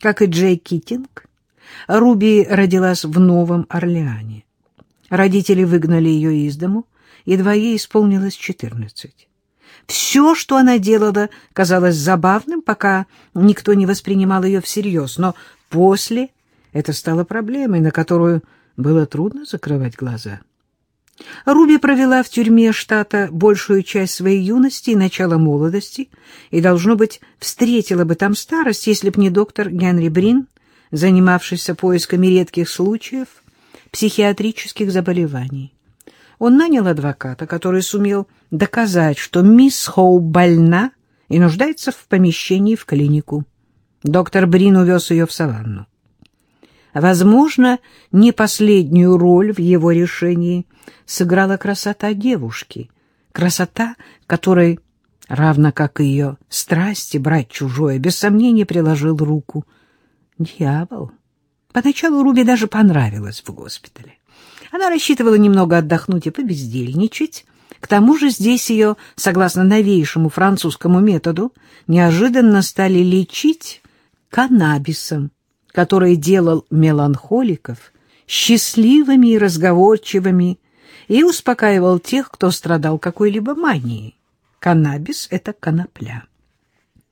Как и Джей Китинг, Руби родилась в Новом Орлеане. Родители выгнали ее из дому, едва ей исполнилось четырнадцать. Все, что она делала, казалось забавным, пока никто не воспринимал ее всерьез, но после это стало проблемой, на которую было трудно закрывать глаза. Руби провела в тюрьме штата большую часть своей юности и начала молодости, и, должно быть, встретила бы там старость, если б не доктор Генри Брин, занимавшийся поисками редких случаев психиатрических заболеваний. Он нанял адвоката, который сумел доказать, что мисс Хоу больна и нуждается в помещении в клинику. Доктор Брин увез ее в саванну. Возможно, не последнюю роль в его решении сыграла красота девушки, красота, которой, равно как и ее страсти брать чужое, без сомнения приложил руку дьявол. Поначалу Руби даже понравилось в госпитале. Она рассчитывала немного отдохнуть и побездельничать. К тому же здесь ее, согласно новейшему французскому методу, неожиданно стали лечить каннабисом, который делал меланхоликов счастливыми и разговорчивыми и успокаивал тех, кто страдал какой-либо манией. Каннабис — это конопля.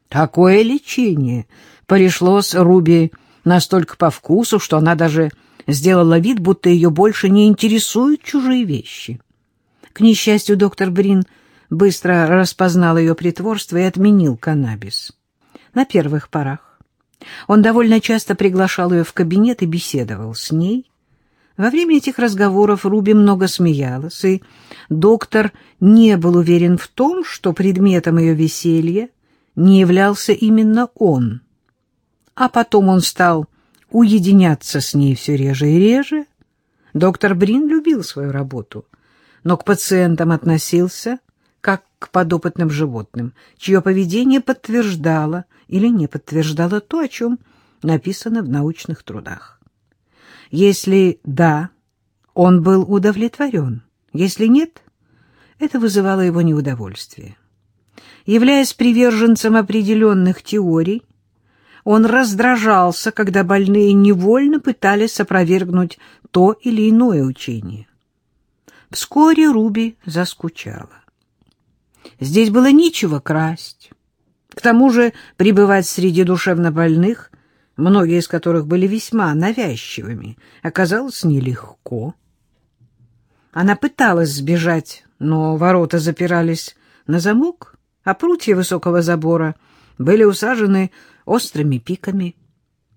Такое лечение пришлось Руби настолько по вкусу, что она даже сделала вид, будто ее больше не интересуют чужие вещи. К несчастью, доктор Брин быстро распознал ее притворство и отменил каннабис. На первых порах. Он довольно часто приглашал ее в кабинет и беседовал с ней. Во время этих разговоров Руби много смеялась, и доктор не был уверен в том, что предметом ее веселья не являлся именно он. А потом он стал уединяться с ней все реже и реже. Доктор Брин любил свою работу, но к пациентам относился как к подопытным животным, чье поведение подтверждало или не подтверждало то, о чем написано в научных трудах. Если да, он был удовлетворен, если нет, это вызывало его неудовольствие. Являясь приверженцем определенных теорий, он раздражался, когда больные невольно пытались опровергнуть то или иное учение. Вскоре Руби заскучала. Здесь было нечего красть. К тому же пребывать среди душевнобольных, многие из которых были весьма навязчивыми, оказалось нелегко. Она пыталась сбежать, но ворота запирались на замок, а прутья высокого забора были усажены острыми пиками.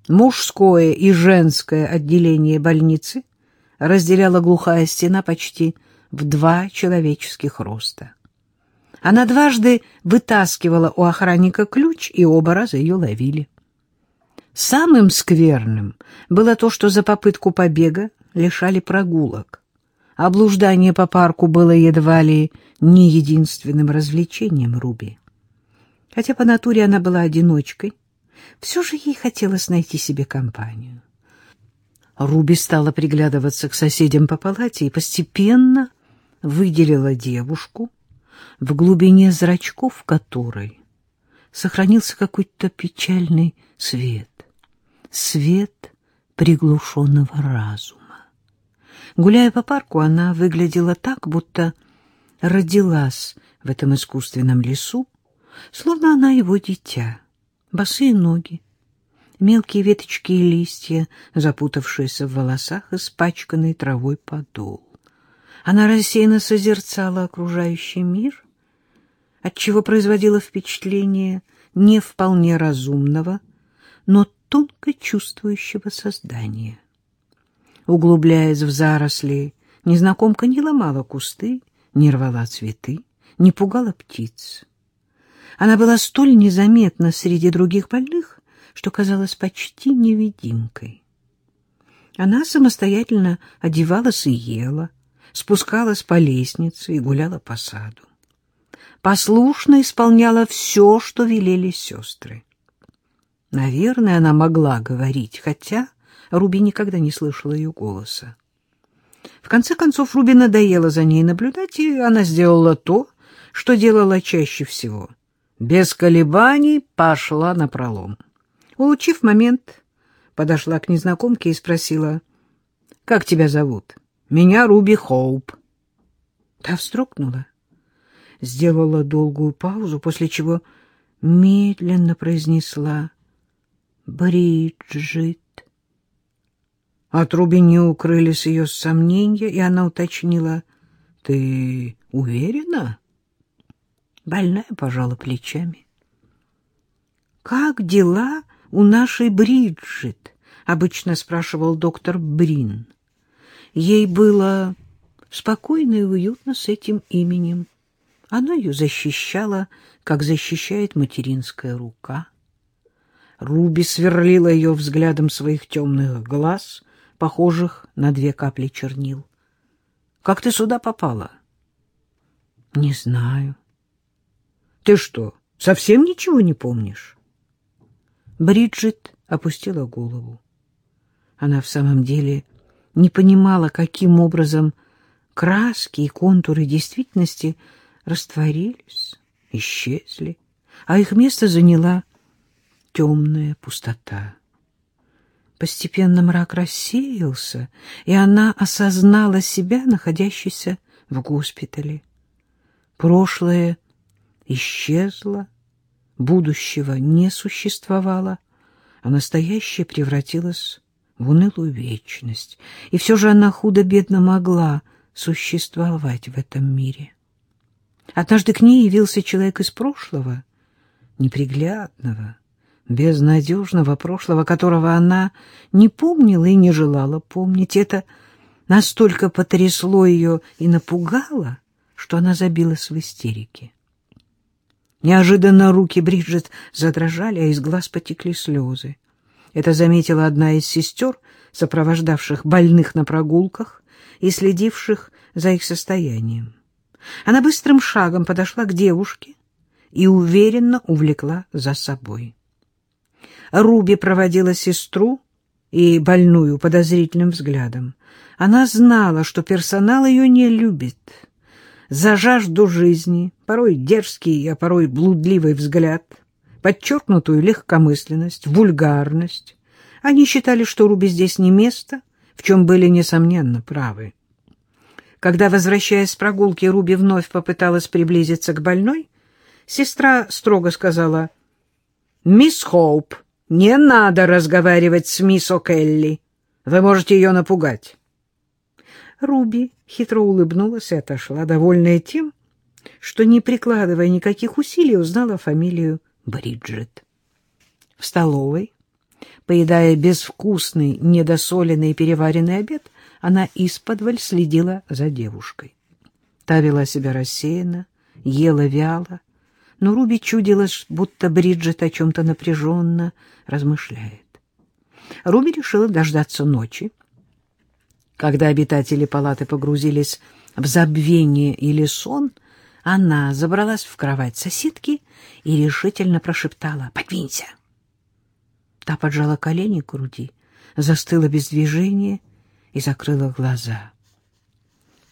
Мужское и женское отделение больницы разделяла глухая стена почти в два человеческих роста. Она дважды вытаскивала у охранника ключ, и оба раза ее ловили. Самым скверным было то, что за попытку побега лишали прогулок. Облуждание по парку было едва ли не единственным развлечением Руби. Хотя по натуре она была одиночкой, все же ей хотелось найти себе компанию. Руби стала приглядываться к соседям по палате и постепенно выделила девушку, в глубине зрачков которой сохранился какой-то печальный свет, свет приглушенного разума. Гуляя по парку, она выглядела так, будто родилась в этом искусственном лесу, словно она его дитя босые ноги, мелкие веточки и листья, запутавшиеся в волосах, испачканный травой подол. Она рассеянно созерцала окружающий мир, отчего производила впечатление не вполне разумного, но тонко чувствующего создания. Углубляясь в заросли, незнакомка не ломала кусты, не рвала цветы, не пугала птиц. Она была столь незаметна среди других больных, что казалась почти невидимкой. Она самостоятельно одевалась и ела, спускалась по лестнице и гуляла по саду. Послушно исполняла все, что велели сестры. Наверное, она могла говорить, хотя Руби никогда не слышала ее голоса. В конце концов, Руби надоело за ней наблюдать, и она сделала то, что делала чаще всего — без колебаний пошла на пролом. Улучив момент, подошла к незнакомке и спросила, «Как тебя зовут?» «Меня Руби Хоуп». Та вздрогнула, сделала долгую паузу, после чего медленно произнесла «Бриджит». От Руби не укрылись ее сомнения, и она уточнила «Ты уверена?» Больная пожала плечами. «Как дела у нашей Бриджит?» — обычно спрашивал доктор Брин. Ей было спокойно и уютно с этим именем. Оно ее защищало, как защищает материнская рука. Руби сверлила ее взглядом своих темных глаз, похожих на две капли чернил. — Как ты сюда попала? — Не знаю. — Ты что, совсем ничего не помнишь? Бриджит опустила голову. Она в самом деле не понимала, каким образом краски и контуры действительности растворились, исчезли, а их место заняла темная пустота. Постепенно мрак рассеялся, и она осознала себя, находящейся в госпитале. Прошлое исчезло, будущего не существовало, а настоящее превратилось в унылую вечность. И все же она худо-бедно могла существовать в этом мире. Однажды к ней явился человек из прошлого, неприглядного, безнадежного прошлого, которого она не помнила и не желала помнить. Это настолько потрясло ее и напугало, что она забилась в истерике. Неожиданно руки Бриджит задрожали, а из глаз потекли слезы. Это заметила одна из сестер, сопровождавших больных на прогулках и следивших за их состоянием. Она быстрым шагом подошла к девушке и уверенно увлекла за собой. Руби проводила сестру и больную подозрительным взглядом. Она знала, что персонал ее не любит. За жажду жизни, порой дерзкий, а порой блудливый взгляд — подчеркнутую легкомысленность, вульгарность. Они считали, что Руби здесь не место, в чем были, несомненно, правы. Когда, возвращаясь с прогулки, Руби вновь попыталась приблизиться к больной, сестра строго сказала, «Мисс Хоуп, не надо разговаривать с мисс О'Келли. Вы можете ее напугать». Руби хитро улыбнулась и отошла, довольная тем, что, не прикладывая никаких усилий, узнала фамилию Бриджит. В столовой, поедая безвкусный, недосоленный и переваренный обед, она исподволь следила за девушкой. Та вела себя рассеянно, ела вяло, но Руби чудилось, будто Бриджит о чем-то напряженно размышляет. Руби решила дождаться ночи. Когда обитатели палаты погрузились в забвение или сон — она забралась в кровать соседки и решительно прошептала «Подвинься!». Та поджала колени к груди, застыла без движения и закрыла глаза.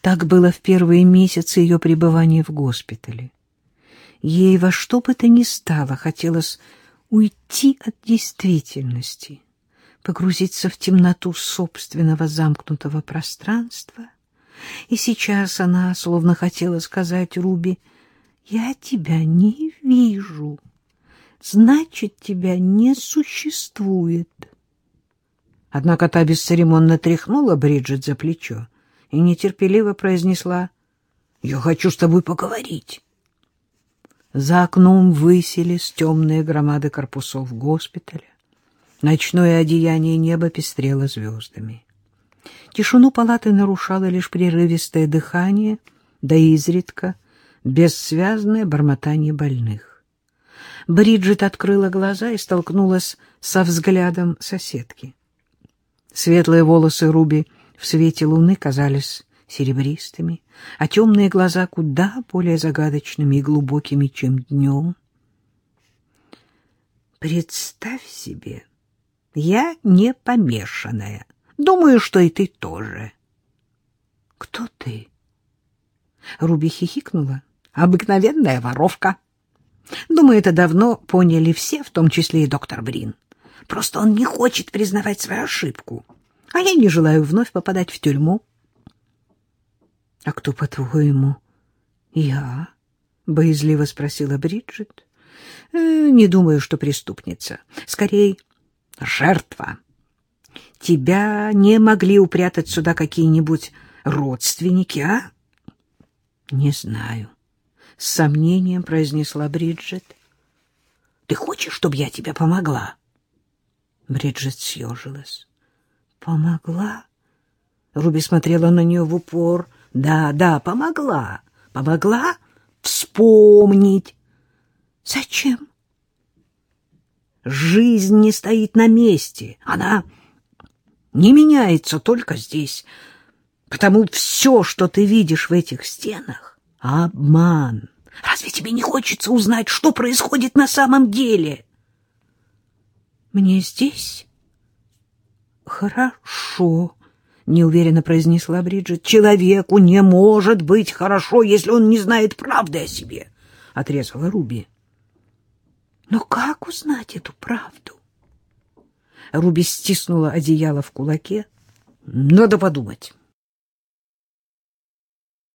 Так было в первые месяцы ее пребывания в госпитале. Ей во что бы то ни стало хотелось уйти от действительности, погрузиться в темноту собственного замкнутого пространства — и сейчас она словно хотела сказать Руби, «Я тебя не вижу, значит, тебя не существует». Однако та бесцеремонно тряхнула Бриджит за плечо и нетерпеливо произнесла, «Я хочу с тобой поговорить». За окном высились темные громады корпусов госпиталя. Ночное одеяние неба пестрело звездами. Тишину палаты нарушало лишь прерывистое дыхание, да изредка бессвязное бормотание больных. Бриджит открыла глаза и столкнулась со взглядом соседки. Светлые волосы Руби в свете луны казались серебристыми, а темные глаза куда более загадочными и глубокими, чем днем. «Представь себе, я не помешанная», Думаю, что и ты тоже. — Кто ты? Руби хихикнула. — Обыкновенная воровка. Думаю, это давно поняли все, в том числе и доктор Брин. Просто он не хочет признавать свою ошибку. А я не желаю вновь попадать в тюрьму. — А кто, по-твоему, я? — боязливо спросила Бриджит. «Э, — Не думаю, что преступница. Скорее, жертва. Тебя не могли упрятать сюда какие-нибудь родственники, а? — Не знаю. С сомнением произнесла Бриджит. — Ты хочешь, чтобы я тебе помогла? Бриджит съежилась. — Помогла? Руби смотрела на нее в упор. — Да, да, помогла. Помогла вспомнить. — Зачем? Жизнь не стоит на месте. Она не меняется только здесь. Потому все, что ты видишь в этих стенах, — обман. Разве тебе не хочется узнать, что происходит на самом деле? Мне здесь хорошо, — неуверенно произнесла Бриджит. Человеку не может быть хорошо, если он не знает правды о себе, — отрезала Руби. Но как узнать эту правду? Руби стиснула одеяло в кулаке. Надо подумать.